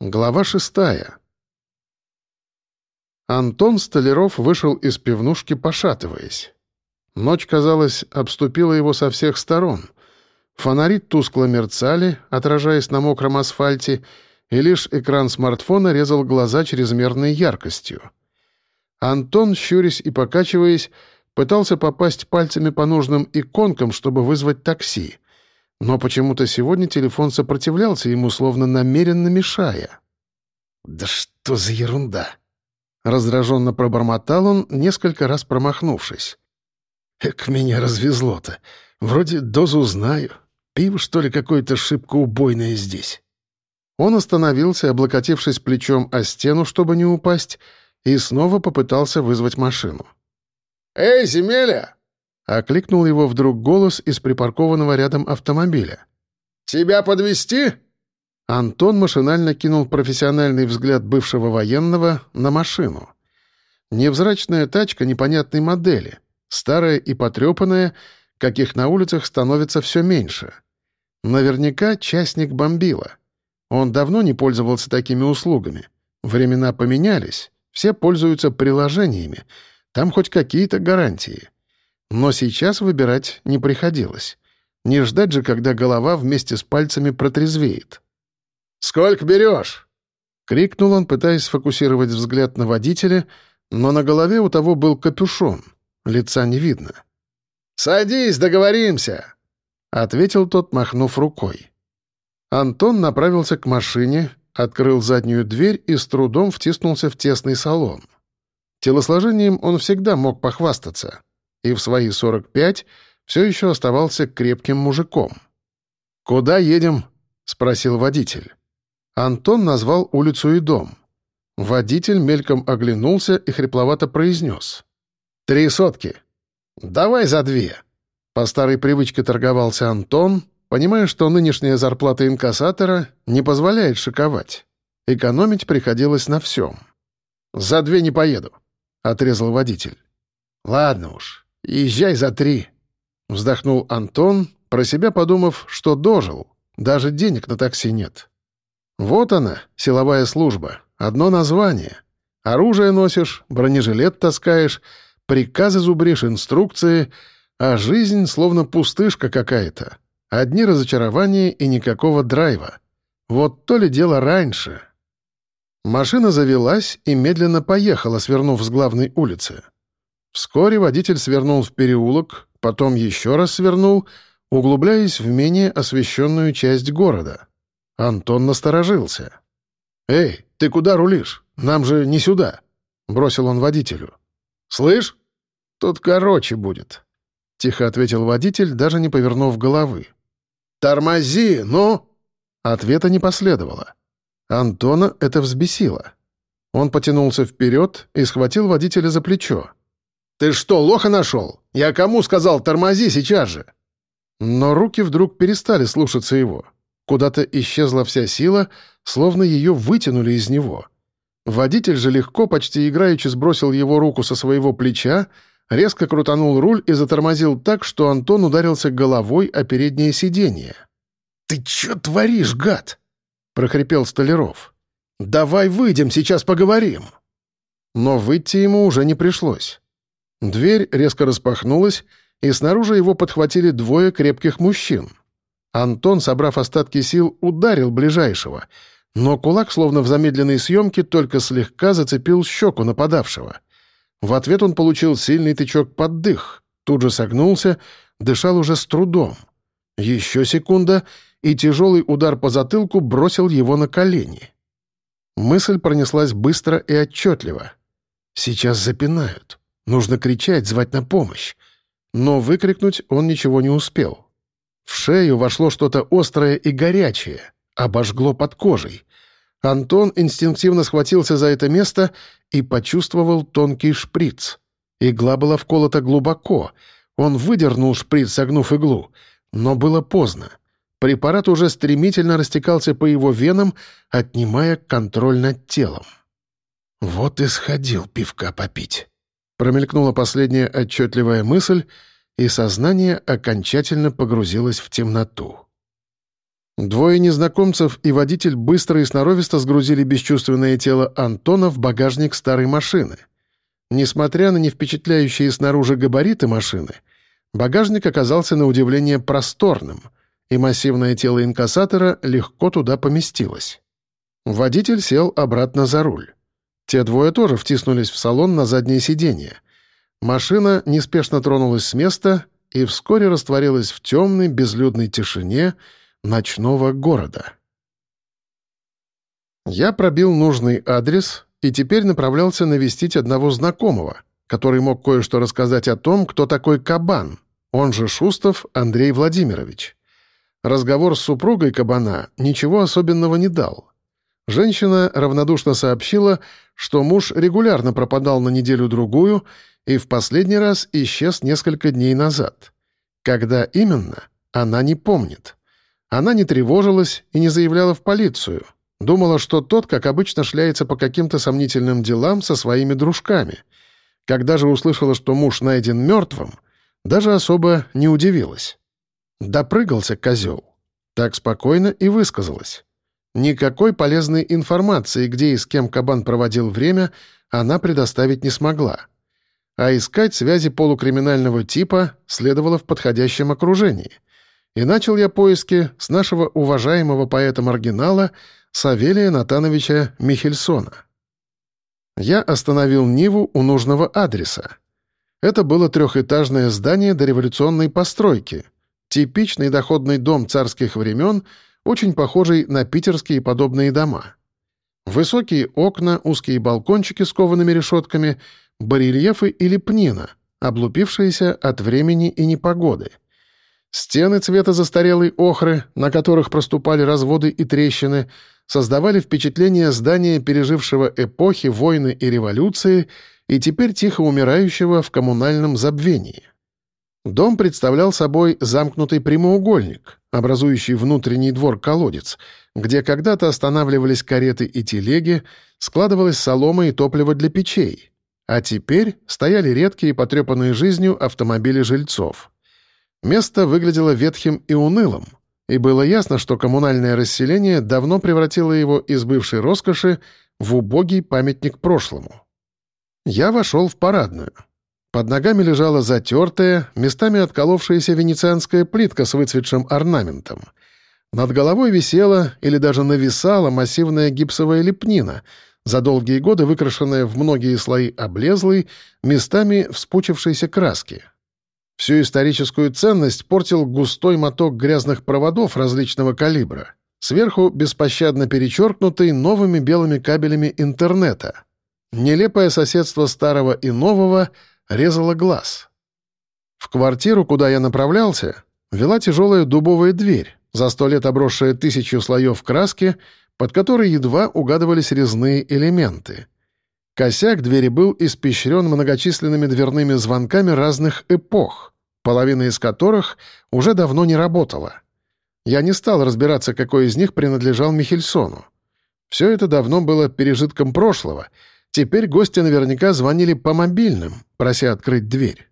Глава шестая. Антон Столяров вышел из пивнушки, пошатываясь. Ночь, казалось, обступила его со всех сторон. Фонари тускло мерцали, отражаясь на мокром асфальте, и лишь экран смартфона резал глаза чрезмерной яркостью. Антон, щурясь и покачиваясь, пытался попасть пальцами по нужным иконкам, чтобы вызвать такси — но почему-то сегодня телефон сопротивлялся ему, словно намеренно мешая. «Да что за ерунда!» Раздраженно пробормотал он, несколько раз промахнувшись. «Эк, меня развезло-то. Вроде дозу знаю. Пиво, что ли, какое-то шибко убойное здесь». Он остановился, облокотившись плечом о стену, чтобы не упасть, и снова попытался вызвать машину. «Эй, земеля!» Окликнул его вдруг голос из припаркованного рядом автомобиля. «Тебя подвести? Антон машинально кинул профессиональный взгляд бывшего военного на машину. Невзрачная тачка непонятной модели, старая и потрепанная, каких на улицах становится все меньше. Наверняка частник бомбила. Он давно не пользовался такими услугами. Времена поменялись, все пользуются приложениями, там хоть какие-то гарантии. Но сейчас выбирать не приходилось. Не ждать же, когда голова вместе с пальцами протрезвеет. «Сколько берешь?» — крикнул он, пытаясь сфокусировать взгляд на водителя, но на голове у того был капюшон. Лица не видно. «Садись, договоримся!» — ответил тот, махнув рукой. Антон направился к машине, открыл заднюю дверь и с трудом втиснулся в тесный салон. Телосложением он всегда мог похвастаться и в свои 45 все еще оставался крепким мужиком. «Куда едем?» — спросил водитель. Антон назвал улицу и дом. Водитель мельком оглянулся и хрипловато произнес. «Три сотки. Давай за две». По старой привычке торговался Антон, понимая, что нынешняя зарплата инкассатора не позволяет шиковать. Экономить приходилось на всем. «За две не поеду», — отрезал водитель. «Ладно уж, «Езжай за три», — вздохнул Антон, про себя подумав, что дожил, даже денег на такси нет. Вот она, силовая служба, одно название. Оружие носишь, бронежилет таскаешь, приказы зубришь, инструкции, а жизнь словно пустышка какая-то. Одни разочарования и никакого драйва. Вот то ли дело раньше. Машина завелась и медленно поехала, свернув с главной улицы. Вскоре водитель свернул в переулок, потом еще раз свернул, углубляясь в менее освещенную часть города. Антон насторожился. «Эй, ты куда рулишь? Нам же не сюда!» — бросил он водителю. «Слышь? Тут короче будет», — тихо ответил водитель, даже не повернув головы. «Тормози, ну!» Ответа не последовало. Антона это взбесило. Он потянулся вперед и схватил водителя за плечо. «Ты что, лоха нашел? Я кому сказал, тормози сейчас же!» Но руки вдруг перестали слушаться его. Куда-то исчезла вся сила, словно ее вытянули из него. Водитель же легко, почти играючи, сбросил его руку со своего плеча, резко крутанул руль и затормозил так, что Антон ударился головой о переднее сиденье. «Ты чё творишь, гад?» — прохрипел Столяров. «Давай выйдем, сейчас поговорим». Но выйти ему уже не пришлось. Дверь резко распахнулась, и снаружи его подхватили двое крепких мужчин. Антон, собрав остатки сил, ударил ближайшего, но кулак, словно в замедленной съемке, только слегка зацепил щеку нападавшего. В ответ он получил сильный тычок под дых, тут же согнулся, дышал уже с трудом. Еще секунда, и тяжелый удар по затылку бросил его на колени. Мысль пронеслась быстро и отчетливо. «Сейчас запинают. Нужно кричать, звать на помощь. Но выкрикнуть он ничего не успел. В шею вошло что-то острое и горячее, обожгло под кожей. Антон инстинктивно схватился за это место и почувствовал тонкий шприц. Игла была вколота глубоко. Он выдернул шприц, согнув иглу. Но было поздно. Препарат уже стремительно растекался по его венам, отнимая контроль над телом. Вот и сходил пивка попить. Промелькнула последняя отчетливая мысль, и сознание окончательно погрузилось в темноту. Двое незнакомцев и водитель быстро и сноровисто сгрузили бесчувственное тело Антона в багажник старой машины. Несмотря на невпечатляющие снаружи габариты машины, багажник оказался на удивление просторным, и массивное тело инкассатора легко туда поместилось. Водитель сел обратно за руль. Те двое тоже втиснулись в салон на заднее сиденье. Машина неспешно тронулась с места и вскоре растворилась в темной безлюдной тишине — ночного города. Я пробил нужный адрес и теперь направлялся навестить одного знакомого, который мог кое-что рассказать о том, кто такой Кабан, он же Шустов Андрей Владимирович. Разговор с супругой Кабана ничего особенного не дал. Женщина равнодушно сообщила, что муж регулярно пропадал на неделю-другую и в последний раз исчез несколько дней назад. Когда именно, она не помнит. Она не тревожилась и не заявляла в полицию. Думала, что тот, как обычно, шляется по каким-то сомнительным делам со своими дружками. Когда же услышала, что муж найден мертвым, даже особо не удивилась. Допрыгался козел. Так спокойно и высказалась. Никакой полезной информации, где и с кем кабан проводил время, она предоставить не смогла. А искать связи полукриминального типа следовало в подходящем окружении — и начал я поиски с нашего уважаемого поэта-маргинала Савелия Натановича Михельсона. Я остановил Ниву у нужного адреса. Это было трехэтажное здание дореволюционной постройки, типичный доходный дом царских времен, очень похожий на питерские подобные дома. Высокие окна, узкие балкончики с коваными решетками, барельефы и лепнина, облупившиеся от времени и непогоды — Стены цвета застарелой охры, на которых проступали разводы и трещины, создавали впечатление здания, пережившего эпохи, войны и революции, и теперь тихо умирающего в коммунальном забвении. Дом представлял собой замкнутый прямоугольник, образующий внутренний двор-колодец, где когда-то останавливались кареты и телеги, складывалась солома и топливо для печей, а теперь стояли редкие потрепанные жизнью автомобили жильцов. Место выглядело ветхим и унылым, и было ясно, что коммунальное расселение давно превратило его из бывшей роскоши в убогий памятник прошлому. Я вошел в парадную. Под ногами лежала затертая, местами отколовшаяся венецианская плитка с выцветшим орнаментом. Над головой висела или даже нависала массивная гипсовая лепнина, за долгие годы выкрашенная в многие слои облезлой, местами вспучившейся краски. Всю историческую ценность портил густой моток грязных проводов различного калибра, сверху беспощадно перечеркнутый новыми белыми кабелями интернета. Нелепое соседство старого и нового резало глаз. В квартиру, куда я направлялся, вела тяжелая дубовая дверь, за сто лет обросшая тысячу слоев краски, под которой едва угадывались резные элементы. Косяк двери был испещрен многочисленными дверными звонками разных эпох, половина из которых уже давно не работала. Я не стал разбираться, какой из них принадлежал Михельсону. Все это давно было пережитком прошлого. Теперь гости наверняка звонили по мобильным, прося открыть дверь.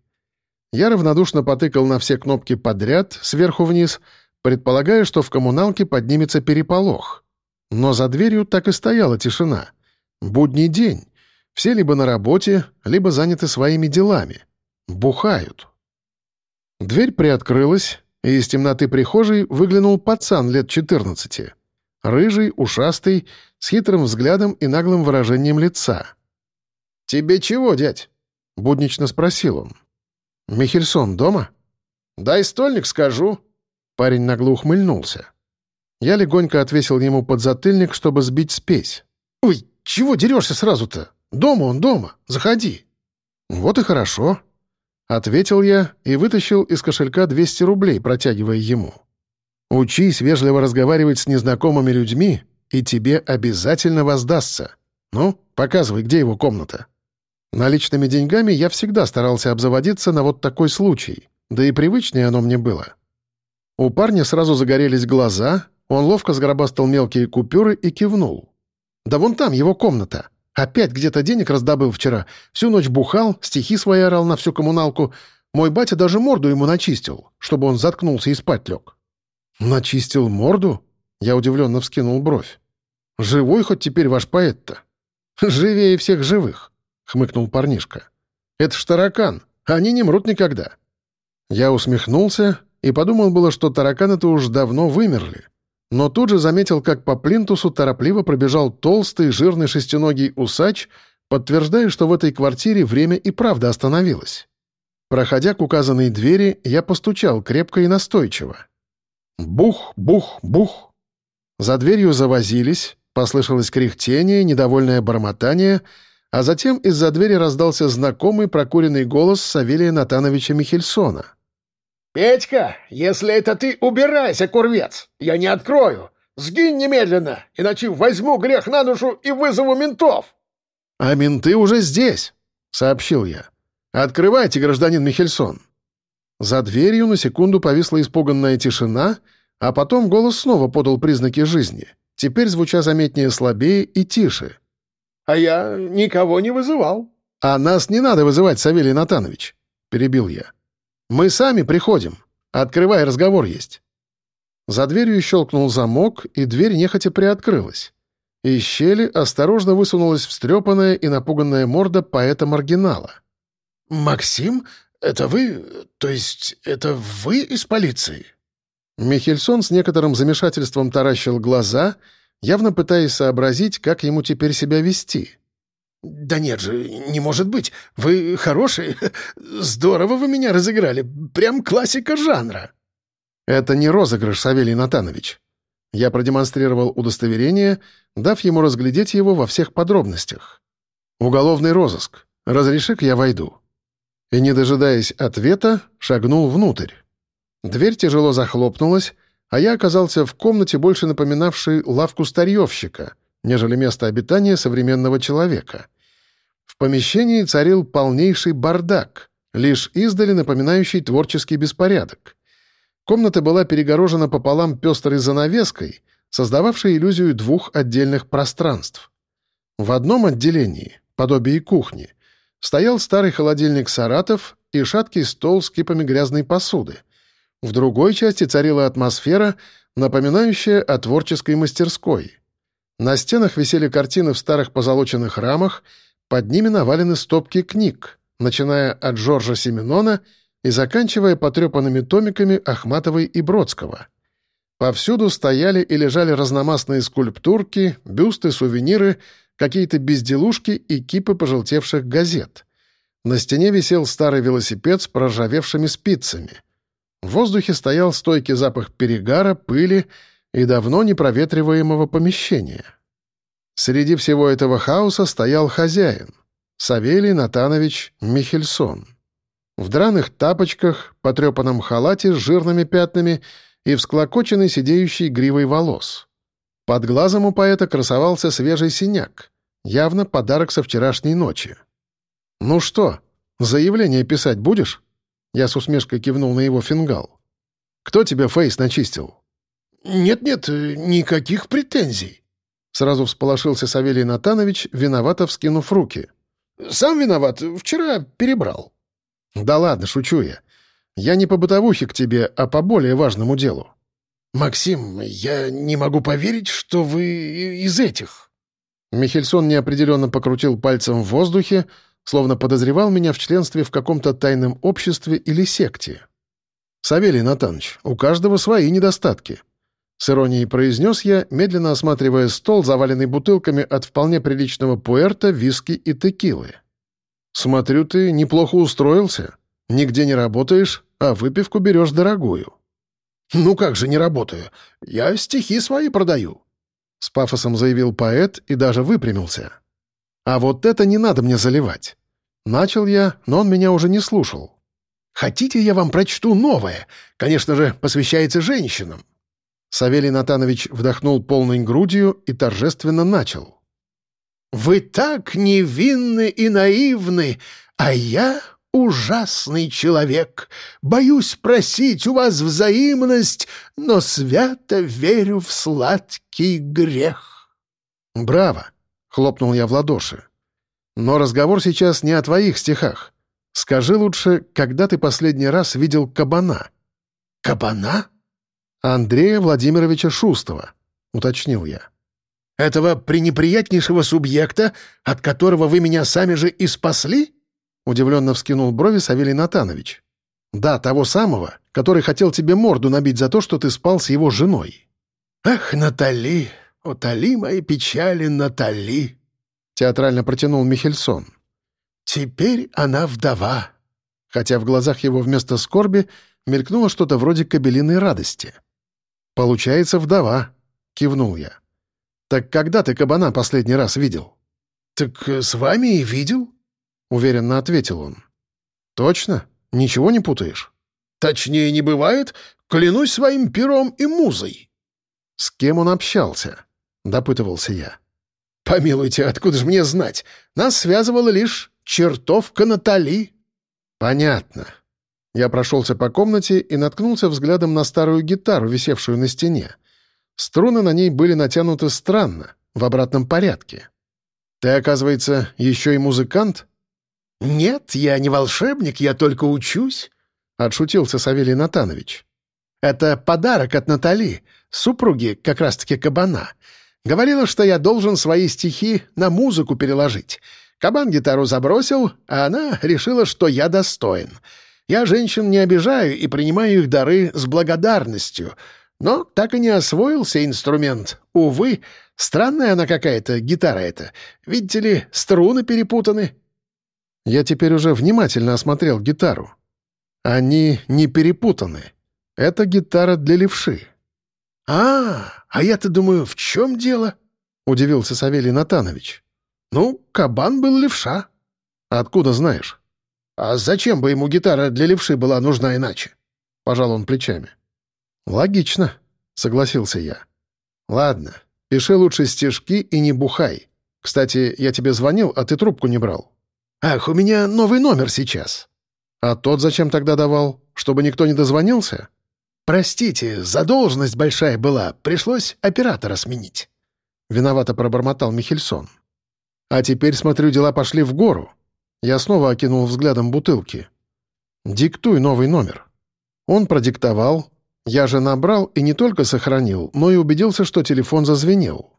Я равнодушно потыкал на все кнопки подряд, сверху вниз, предполагая, что в коммуналке поднимется переполох. Но за дверью так и стояла тишина. Будний день. Все либо на работе, либо заняты своими делами. Бухают. Дверь приоткрылась, и из темноты прихожей выглянул пацан лет 14. Рыжий, ушастый, с хитрым взглядом и наглым выражением лица. «Тебе чего, дядь?» — буднично спросил он. «Михельсон дома?» «Дай стольник, скажу». Парень нагло ухмыльнулся. Я легонько отвесил ему подзатыльник, чтобы сбить спесь. «Ой, чего дерешься сразу-то?» Дома он, дома. Заходи». «Вот и хорошо», — ответил я и вытащил из кошелька 200 рублей, протягивая ему. «Учись вежливо разговаривать с незнакомыми людьми, и тебе обязательно воздастся. Ну, показывай, где его комната». Наличными деньгами я всегда старался обзаводиться на вот такой случай, да и привычнее оно мне было. У парня сразу загорелись глаза, он ловко сгробастал мелкие купюры и кивнул. «Да вон там его комната», Опять где-то денег раздобыл вчера. Всю ночь бухал, стихи свои орал на всю коммуналку. Мой батя даже морду ему начистил, чтобы он заткнулся и спать лег». «Начистил морду?» Я удивленно вскинул бровь. «Живой хоть теперь ваш поэт-то?» «Живее всех живых», — хмыкнул парнишка. «Это ж таракан, они не мрут никогда». Я усмехнулся и подумал было, что тараканы-то уж давно вымерли. Но тут же заметил, как по плинтусу торопливо пробежал толстый, жирный шестиногий усач, подтверждая, что в этой квартире время и правда остановилось. Проходя к указанной двери, я постучал крепко и настойчиво. Бух, бух, бух. За дверью завозились, послышалось кряхтение, недовольное бормотание, а затем из-за двери раздался знакомый прокуренный голос Савелия Натановича Михельсона. «Петька, если это ты, убирайся, курвец! Я не открою! Сгинь немедленно, иначе возьму грех на душу и вызову ментов!» «А менты уже здесь!» — сообщил я. «Открывайте, гражданин Михельсон!» За дверью на секунду повисла испуганная тишина, а потом голос снова подал признаки жизни, теперь звуча заметнее слабее и тише. «А я никого не вызывал». «А нас не надо вызывать, Савелий Натанович», — перебил я. «Мы сами приходим. Открывай, разговор есть». За дверью щелкнул замок, и дверь нехотя приоткрылась. Из щели осторожно высунулась встрепанная и напуганная морда поэта-маргинала. «Максим, это вы... То есть это вы из полиции?» Михельсон с некоторым замешательством таращил глаза, явно пытаясь сообразить, как ему теперь себя вести. «Да нет же, не может быть. Вы хороший. Здорово вы меня разыграли. Прям классика жанра». «Это не розыгрыш, Савелий Натанович». Я продемонстрировал удостоверение, дав ему разглядеть его во всех подробностях. «Уголовный розыск. Разреши-ка я войду» и, не дожидаясь ответа, шагнул внутрь. Дверь тяжело захлопнулась, а я оказался в комнате, больше напоминавшей лавку старьевщика, нежели место обитания современного человека. В помещении царил полнейший бардак, лишь издали напоминающий творческий беспорядок. Комната была перегорожена пополам пестрой занавеской, создававшей иллюзию двух отдельных пространств. В одном отделении, подобие кухни, стоял старый холодильник «Саратов» и шаткий стол с кипами грязной посуды. В другой части царила атмосфера, напоминающая о творческой мастерской. На стенах висели картины в старых позолоченных рамах, под ними навалены стопки книг, начиная от Жоржа Семенона и заканчивая потрепанными томиками Ахматовой и Бродского. Повсюду стояли и лежали разномастные скульптурки, бюсты, сувениры — какие-то безделушки и кипы пожелтевших газет. На стене висел старый велосипед с проржавевшими спицами. В воздухе стоял стойкий запах перегара, пыли и давно непроветриваемого помещения. Среди всего этого хаоса стоял хозяин — Савелий Натанович Михельсон. В драных тапочках, потрепанном халате с жирными пятнами и всклокоченной сидеющей гривой волос. Под глазом у поэта красовался свежий синяк, явно подарок со вчерашней ночи. «Ну что, заявление писать будешь?» Я с усмешкой кивнул на его фингал. «Кто тебе фейс начистил?» «Нет-нет, никаких претензий». Сразу всполошился Савелий Натанович, виновато вскинув руки. «Сам виноват, вчера перебрал». «Да ладно, шучу я. Я не по бытовухе к тебе, а по более важному делу. «Максим, я не могу поверить, что вы из этих». Михельсон неопределенно покрутил пальцем в воздухе, словно подозревал меня в членстве в каком-то тайном обществе или секте. «Савелий Натанович, у каждого свои недостатки», — с иронией произнес я, медленно осматривая стол, заваленный бутылками от вполне приличного пуэрта, виски и текилы. «Смотрю, ты неплохо устроился. Нигде не работаешь, а выпивку берешь дорогую». «Ну как же не работаю? Я стихи свои продаю», — с пафосом заявил поэт и даже выпрямился. «А вот это не надо мне заливать». Начал я, но он меня уже не слушал. «Хотите, я вам прочту новое? Конечно же, посвящается женщинам». Савелий Натанович вдохнул полной грудью и торжественно начал. «Вы так невинны и наивны, а я ужасный человек. Боюсь просить у вас взаимность, но свято верю в сладкий грех». «Браво!» — хлопнул я в ладоши. «Но разговор сейчас не о твоих стихах. Скажи лучше, когда ты последний раз видел кабана?» «Кабана?» «Андрея Владимировича Шустова. уточнил я. «Этого пренеприятнейшего субъекта, от которого вы меня сами же и спасли?» Удивленно вскинул брови Савелий Натанович. «Да, того самого, который хотел тебе морду набить за то, что ты спал с его женой». «Ах, Натали, утоли мои печали, Натали!» Театрально протянул Михельсон. «Теперь она вдова». Хотя в глазах его вместо скорби мелькнуло что-то вроде кабелиной радости. «Получается, вдова», — кивнул я. «Так когда ты кабана последний раз видел?» «Так с вами и видел», — уверенно ответил он. «Точно? Ничего не путаешь?» «Точнее не бывает. Клянусь своим пером и музой». «С кем он общался?» — допытывался я. «Помилуйте, откуда же мне знать? Нас связывала лишь чертовка Натали». «Понятно». Я прошелся по комнате и наткнулся взглядом на старую гитару, висевшую на стене. Струны на ней были натянуты странно, в обратном порядке. «Ты, оказывается, еще и музыкант?» «Нет, я не волшебник, я только учусь», — отшутился Савелий Натанович. «Это подарок от Натали, супруги как раз-таки кабана. Говорила, что я должен свои стихи на музыку переложить. Кабан гитару забросил, а она решила, что я достоин. Я женщин не обижаю и принимаю их дары с благодарностью. Но так и не освоился инструмент. Увы, странная она какая-то, гитара эта. Видите ли, струны перепутаны». Я теперь уже внимательно осмотрел гитару. Они не перепутаны. Это гитара для левши. «А, а я-то думаю, в чем дело?» — удивился Савелий Натанович. «Ну, кабан был левша». «Откуда знаешь?» «А зачем бы ему гитара для левши была нужна иначе?» — пожал он плечами. «Логично», — согласился я. «Ладно, пиши лучше стишки и не бухай. Кстати, я тебе звонил, а ты трубку не брал». «Ах, у меня новый номер сейчас». «А тот зачем тогда давал? Чтобы никто не дозвонился?» «Простите, задолженность большая была, пришлось оператора сменить». Виновато пробормотал Михельсон. «А теперь, смотрю, дела пошли в гору». Я снова окинул взглядом бутылки. «Диктуй новый номер». Он продиктовал. Я же набрал и не только сохранил, но и убедился, что телефон зазвенел.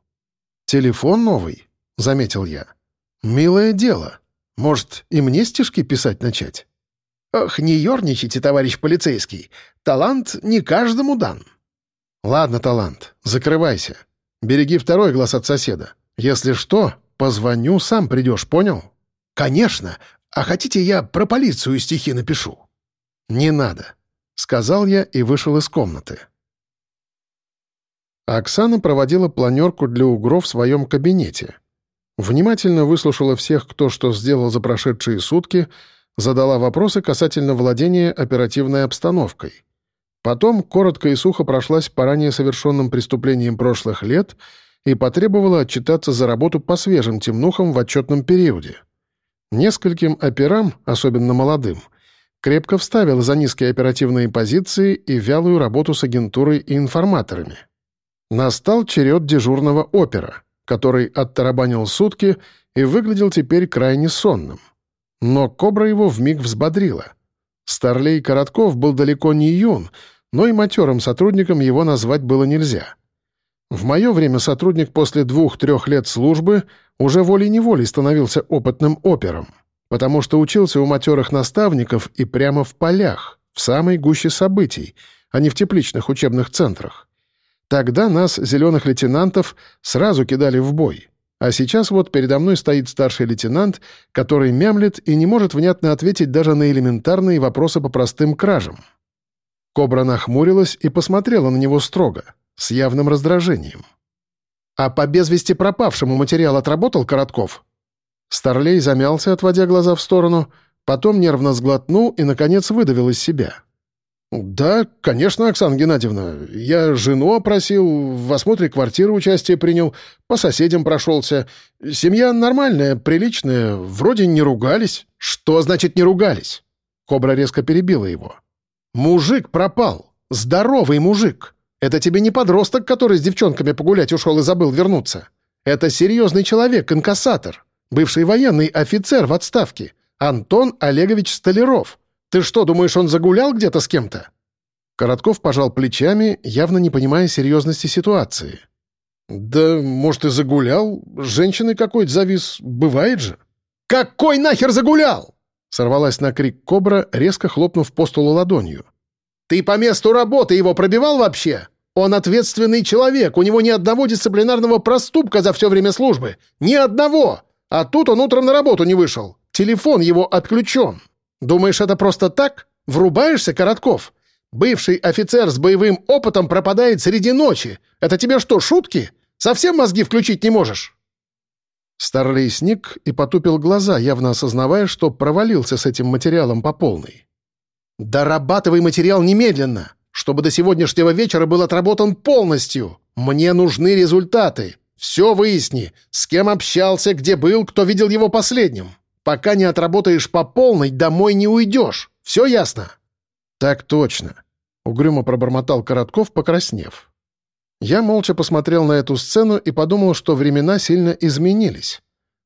«Телефон новый?» — заметил я. «Милое дело». Может, и мне стишки писать начать? Ох, не ерничайте, товарищ полицейский. Талант не каждому дан. Ладно, талант, закрывайся. Береги второй глаз от соседа. Если что, позвоню, сам придешь, понял? Конечно. А хотите, я про полицию стихи напишу? Не надо, сказал я и вышел из комнаты. Оксана проводила планерку для УГРО в своем кабинете — Внимательно выслушала всех, кто что сделал за прошедшие сутки, задала вопросы касательно владения оперативной обстановкой. Потом коротко и сухо прошлась по ранее совершенным преступлениям прошлых лет и потребовала отчитаться за работу по свежим темнухам в отчетном периоде. Нескольким операм, особенно молодым, крепко вставил за низкие оперативные позиции и вялую работу с агентурой и информаторами. Настал черед дежурного опера — который оттарабанил сутки и выглядел теперь крайне сонным. Но кобра его вмиг взбодрила. Старлей Коротков был далеко не юн, но и матерым сотрудником его назвать было нельзя. В мое время сотрудник после двух-трех лет службы уже волей-неволей становился опытным опером, потому что учился у матерых наставников и прямо в полях, в самой гуще событий, а не в тепличных учебных центрах. Тогда нас, зеленых лейтенантов, сразу кидали в бой. А сейчас вот передо мной стоит старший лейтенант, который мямлет и не может внятно ответить даже на элементарные вопросы по простым кражам. Кобра нахмурилась и посмотрела на него строго, с явным раздражением. «А по без вести пропавшему материал отработал Коротков?» Старлей замялся, отводя глаза в сторону, потом нервно сглотнул и, наконец, выдавил из себя. «Да, конечно, Оксана Геннадьевна. Я жену опросил, в осмотре квартиры участие принял, по соседям прошелся. Семья нормальная, приличная, вроде не ругались». «Что значит не ругались?» Кобра резко перебила его. «Мужик пропал. Здоровый мужик. Это тебе не подросток, который с девчонками погулять ушел и забыл вернуться. Это серьезный человек, инкассатор, бывший военный офицер в отставке, Антон Олегович Столяров». Ты что, думаешь, он загулял где-то с кем-то?» Коротков пожал плечами, явно не понимая серьезности ситуации. «Да, может, и загулял. Женщины какой-то завис. Бывает же». «Какой нахер загулял?» Сорвалась на крик кобра, резко хлопнув по столу ладонью. «Ты по месту работы его пробивал вообще? Он ответственный человек, у него ни одного дисциплинарного проступка за все время службы. Ни одного! А тут он утром на работу не вышел. Телефон его отключен. Думаешь, это просто так? Врубаешься, Коротков? Бывший офицер с боевым опытом пропадает среди ночи. Это тебе что, шутки? Совсем мозги включить не можешь?» Старлей сник и потупил глаза, явно осознавая, что провалился с этим материалом по полной. «Дорабатывай материал немедленно, чтобы до сегодняшнего вечера был отработан полностью. Мне нужны результаты. Все выясни, с кем общался, где был, кто видел его последним. Пока не отработаешь по полной, домой не уйдешь. Все ясно?» «Так точно», — угрюмо пробормотал Коротков, покраснев. Я молча посмотрел на эту сцену и подумал, что времена сильно изменились.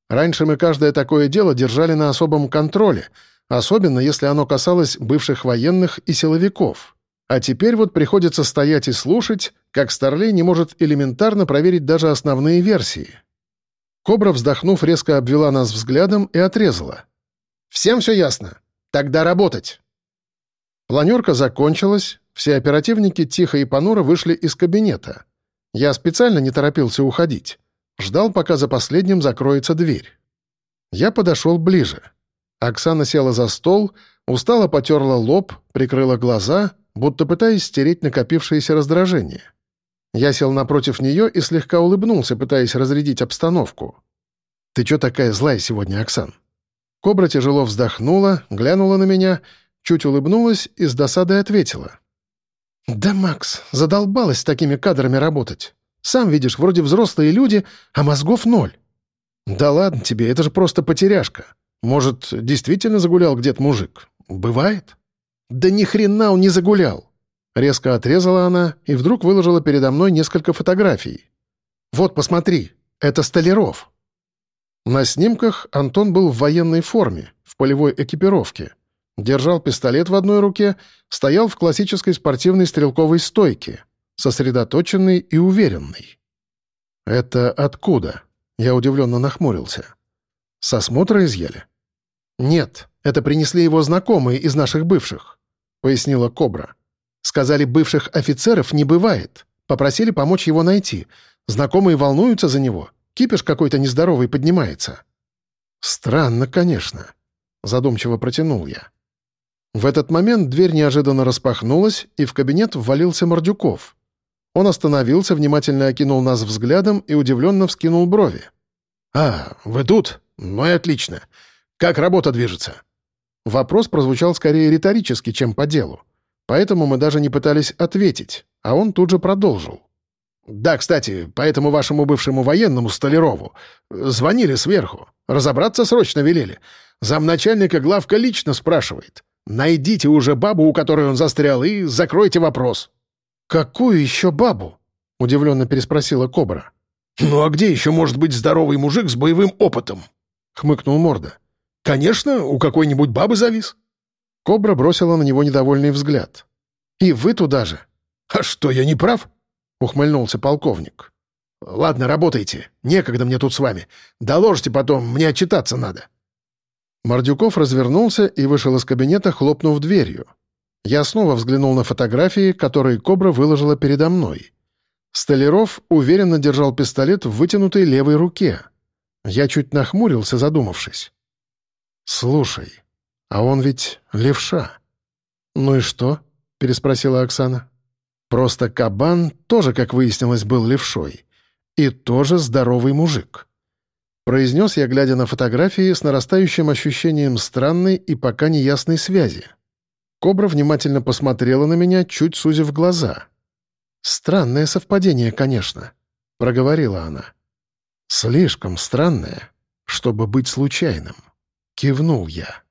Раньше мы каждое такое дело держали на особом контроле, особенно если оно касалось бывших военных и силовиков. А теперь вот приходится стоять и слушать, как Старлей не может элементарно проверить даже основные версии. Кобра, вздохнув, резко обвела нас взглядом и отрезала. «Всем все ясно? Тогда работать!» Планерка закончилась, все оперативники тихо и понуро вышли из кабинета. Я специально не торопился уходить. Ждал, пока за последним закроется дверь. Я подошел ближе. Оксана села за стол, устало потерла лоб, прикрыла глаза, будто пытаясь стереть накопившееся раздражение. Я сел напротив нее и слегка улыбнулся, пытаясь разрядить обстановку. «Ты чё такая злая сегодня, Оксан?» Кобра тяжело вздохнула, глянула на меня, чуть улыбнулась и с досадой ответила. «Да, Макс, задолбалась с такими кадрами работать. Сам видишь, вроде взрослые люди, а мозгов ноль». «Да ладно тебе, это же просто потеряшка. Может, действительно загулял где-то мужик? Бывает?» «Да ни хрена он не загулял!» Резко отрезала она и вдруг выложила передо мной несколько фотографий. «Вот, посмотри, это Столяров». На снимках Антон был в военной форме, в полевой экипировке держал пистолет в одной руке, стоял в классической спортивной стрелковой стойке, сосредоточенный и уверенный. «Это откуда?» — я удивленно нахмурился. «С осмотра изъяли?» «Нет, это принесли его знакомые из наших бывших», — пояснила Кобра. «Сказали, бывших офицеров не бывает. Попросили помочь его найти. Знакомые волнуются за него. Кипиш какой-то нездоровый поднимается». «Странно, конечно», — задумчиво протянул я. В этот момент дверь неожиданно распахнулась, и в кабинет ввалился Мордюков. Он остановился, внимательно окинул нас взглядом и удивленно вскинул брови. «А, вы тут? Ну и отлично. Как работа движется?» Вопрос прозвучал скорее риторически, чем по делу. Поэтому мы даже не пытались ответить, а он тут же продолжил. «Да, кстати, по этому вашему бывшему военному Столярову звонили сверху. Разобраться срочно велели. Замначальника главка лично спрашивает. Найдите уже бабу, у которой он застрял, и закройте вопрос». «Какую еще бабу?» — удивленно переспросила Кобра. «Ну а где еще может быть здоровый мужик с боевым опытом?» — хмыкнул Морда. «Конечно, у какой-нибудь бабы завис». Кобра бросила на него недовольный взгляд. «И вы туда же?» «А что, я не прав?» — ухмыльнулся полковник. «Ладно, работайте. Некогда мне тут с вами. Доложите потом, мне отчитаться надо». Мордюков развернулся и вышел из кабинета, хлопнув дверью. Я снова взглянул на фотографии, которые Кобра выложила передо мной. Столяров уверенно держал пистолет в вытянутой левой руке. Я чуть нахмурился, задумавшись. «Слушай, а он ведь левша». «Ну и что?» — переспросила Оксана. «Просто кабан тоже, как выяснилось, был левшой. И тоже здоровый мужик». Произнес я, глядя на фотографии, с нарастающим ощущением странной и пока неясной связи. Кобра внимательно посмотрела на меня, чуть сузив глаза. «Странное совпадение, конечно», — проговорила она. «Слишком странное, чтобы быть случайным», — кивнул я.